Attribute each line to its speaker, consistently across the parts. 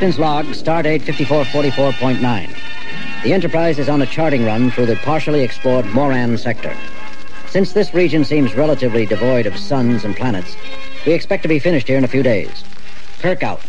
Speaker 1: Captain's log, stardate 5444.9. The Enterprise is on a charting run through the partially explored Moran sector. Since this region seems relatively devoid of suns and planets, we expect to be finished here in a few days. Kirk out.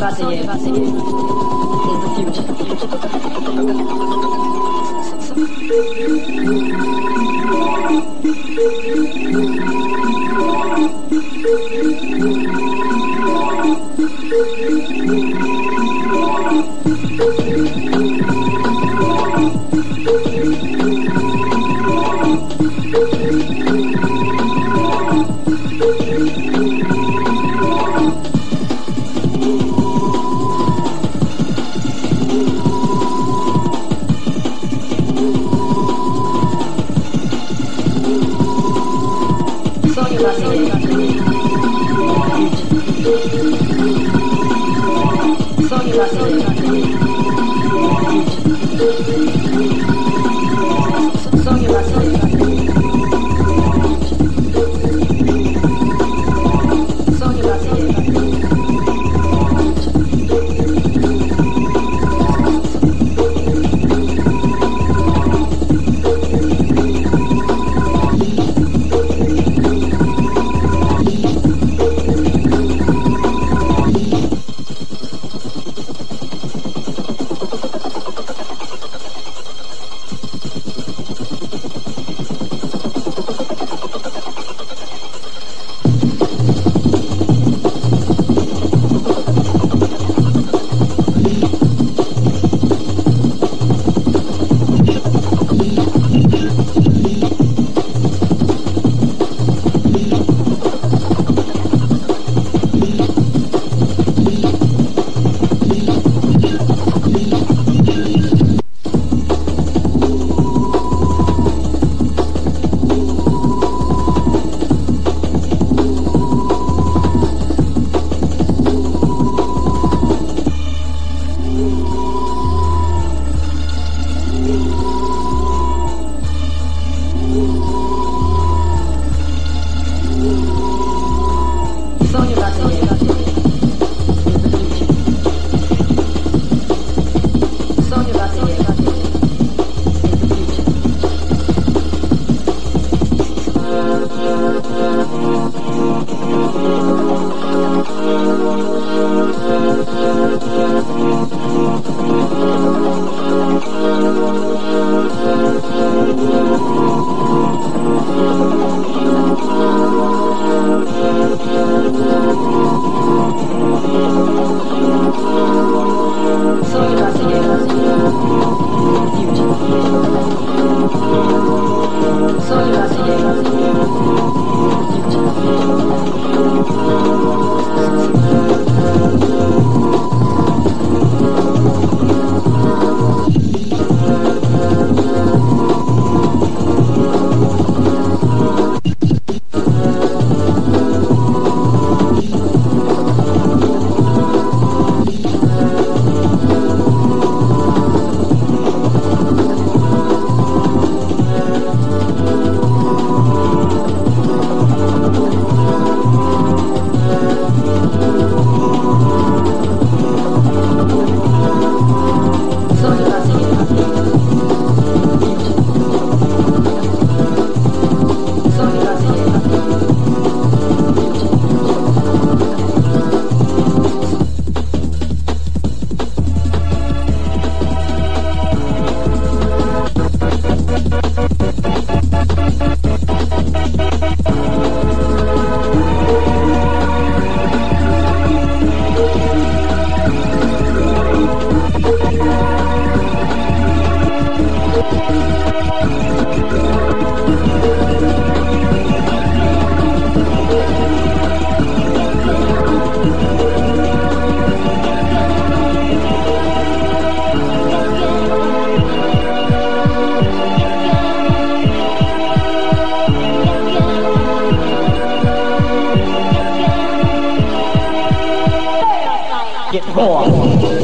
Speaker 2: About to hear is the Song
Speaker 3: 어 머,